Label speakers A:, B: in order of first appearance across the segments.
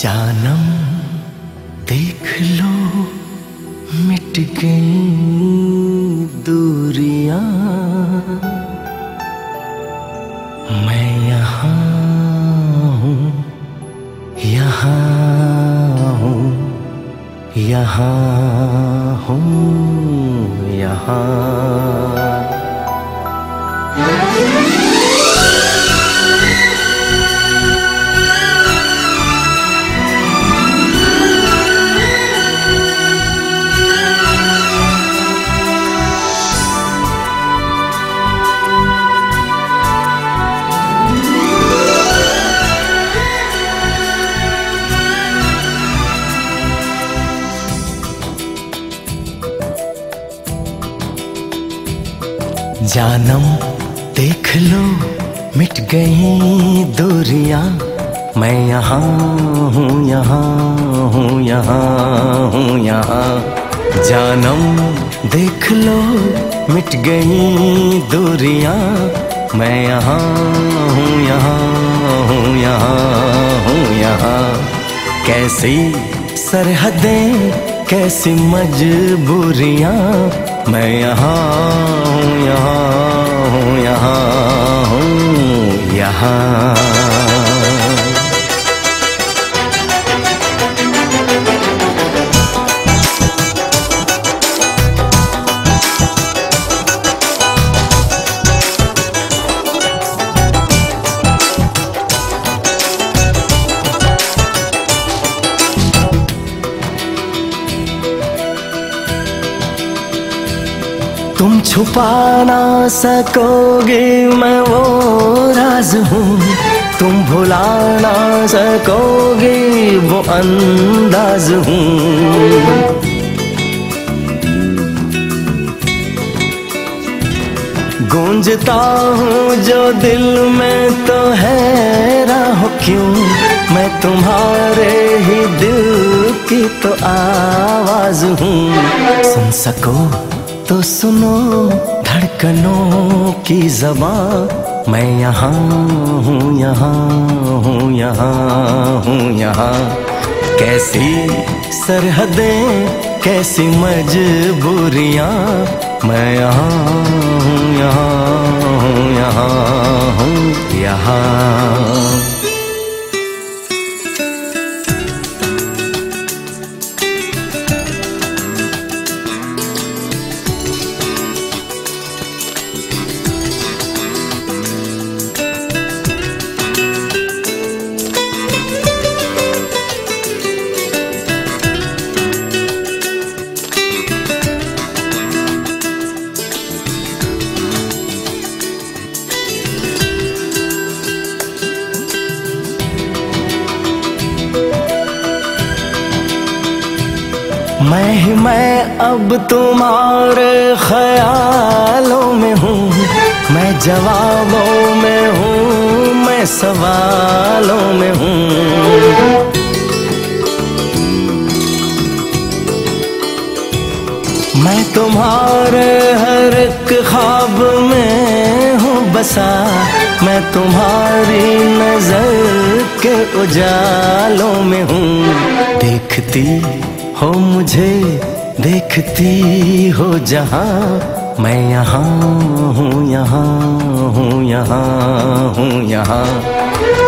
A: जानम देख लो मिट गई दूरियाँ। मैं यहाँ हूँ यहाँ हूँ यहाँ हूँ यहाँ। जानम, देख लो, मिट गई दूरियाँ। मैं यहाँ हूँ यहाँ हूँ यहाँ हूँ, यहाँ। जानम, देख लो, मिट गई दूरियाँ। मैं यहाँ हूँ यहाँ हूँ यहाँ हूँ, यहाँ। कैसी सरहदें, कैसी मजबूरियाँ। मैं यहाँ यहाँ तुम छुपा ना सकोगे, मैं वो राज हूँ। तुम भुला ना सकोगे, वो अंदाज हूँ। गूंजता हूँ, जो दिल में तो है, राह क्यों? मैं तुम्हारे ही दिल की तो आवाज़ हूँ। सुन सको। तो सुनो, धड़कनों की जबां मैं यहाँ हूँ यहाँ हूँ यहाँ हूँ, यहाँ। कैसी सरहदें, कैसी मजबूरियाँ। मैं यहाँ हूँ यहाँ हूँ यहाँ हूँ, यहाँ। मैं मैं अब तुम्हारे ख्यालों में हूँ। मैं जवाबों में हूँ, मैं सवालों में हूँ। मैं तुम्हारे हर एक ख्वाब में हूँ बसा। मैं तुम्हारी नज़र के उजालों में हूँ। देखती हो मुझे देखती हो जहाँ मैं यहाँ हूँ यहाँ हूँ यहाँ हूँ, यहाँ।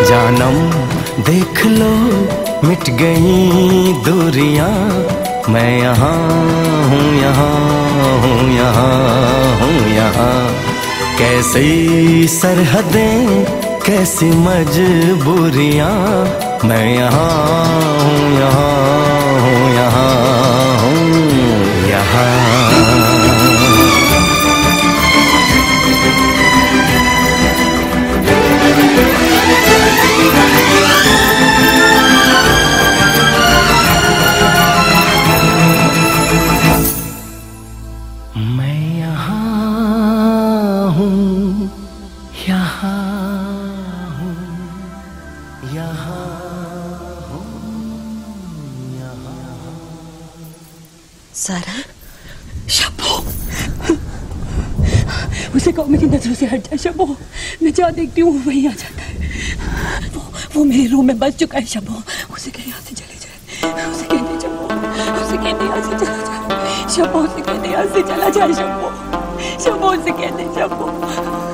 A: जानम देख लो, मिट गई दूरियाँ। मैं यहाँ हूँ यहाँ हूँ यहाँ हूँ, यहाँ। कैसी सरहदें, कैसी मजबूरियाँ। मैं यहाँ हूँ, यहाँ। हूँ यहाँ हूँ यहाँ। यहाँ हूँ यहाँ।
B: सारा?
C: शबो उसे कहो, मेरी नज़रों से हट जाए शबो मैं जहाँ देखती हूँ, वहीं आ जाता है। वो वो मेरे रूम में बस चुका है शबो उसे कह, यहाँ से चले जाए। उसे कह दे शंभू उसे कह दे यहाँ से चला जाए। शंभू उसे कह दे यहाँ से चला जाए शंभू शंभू उसे कह दे शंभू